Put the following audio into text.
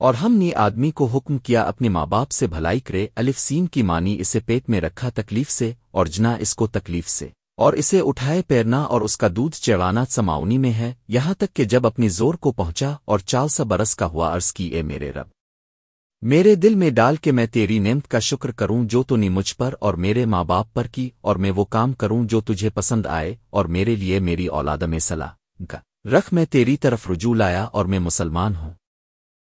اور ہم نے آدمی کو حکم کیا اپنے ماں باپ سے بھلائی کرے، الف سین کی مانی اسے پیٹ میں رکھا تکلیف سے اور جنا اس کو تکلیف سے۔ اور اسے اٹھائے پیرنا اور اس کا دودھ چڑھانا سماؤنی میں ہے، یہاں تک کہ جب اپنی زور کو پہنچا اور چال سا برس کا ہوا عرض کی، اے میرے رب! میرے دل میں ڈال کے میں تیری نعمت کا شکر کروں جو تو نے مجھ پر اور میرے ماں باپ پر کی اور میں وہ کام کروں جو تجھے پسند آئے اور میرے لیے میری اولاد میں صلاح۔ گا رکھ میں تیری طرف رجوع لایا اور میں مسلمان ہوں۔